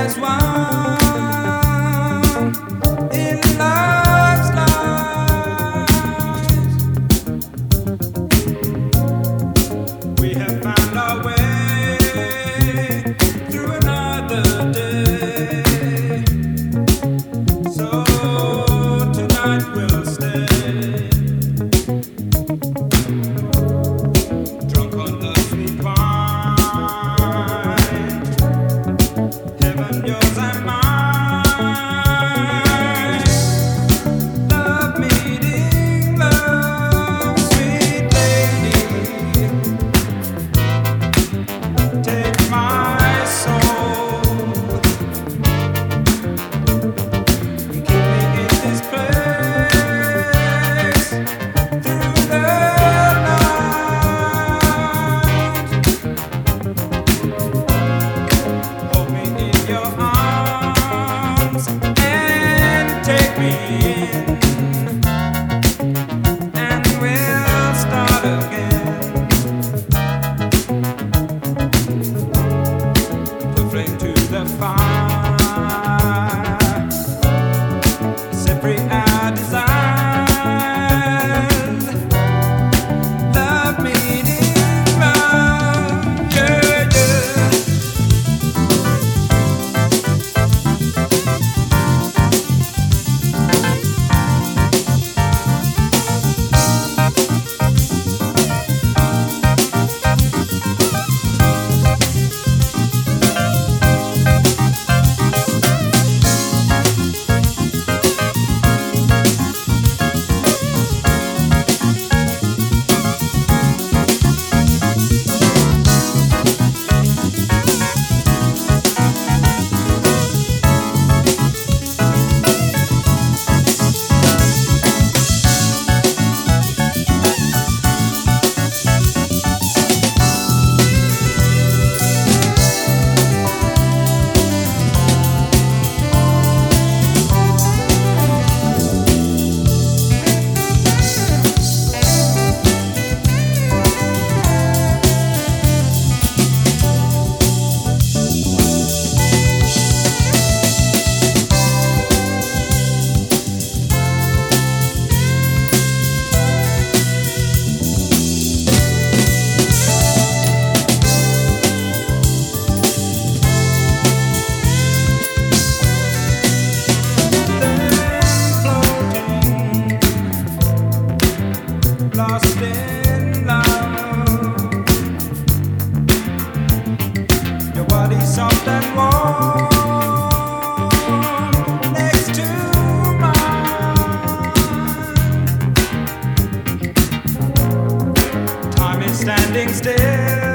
as one. So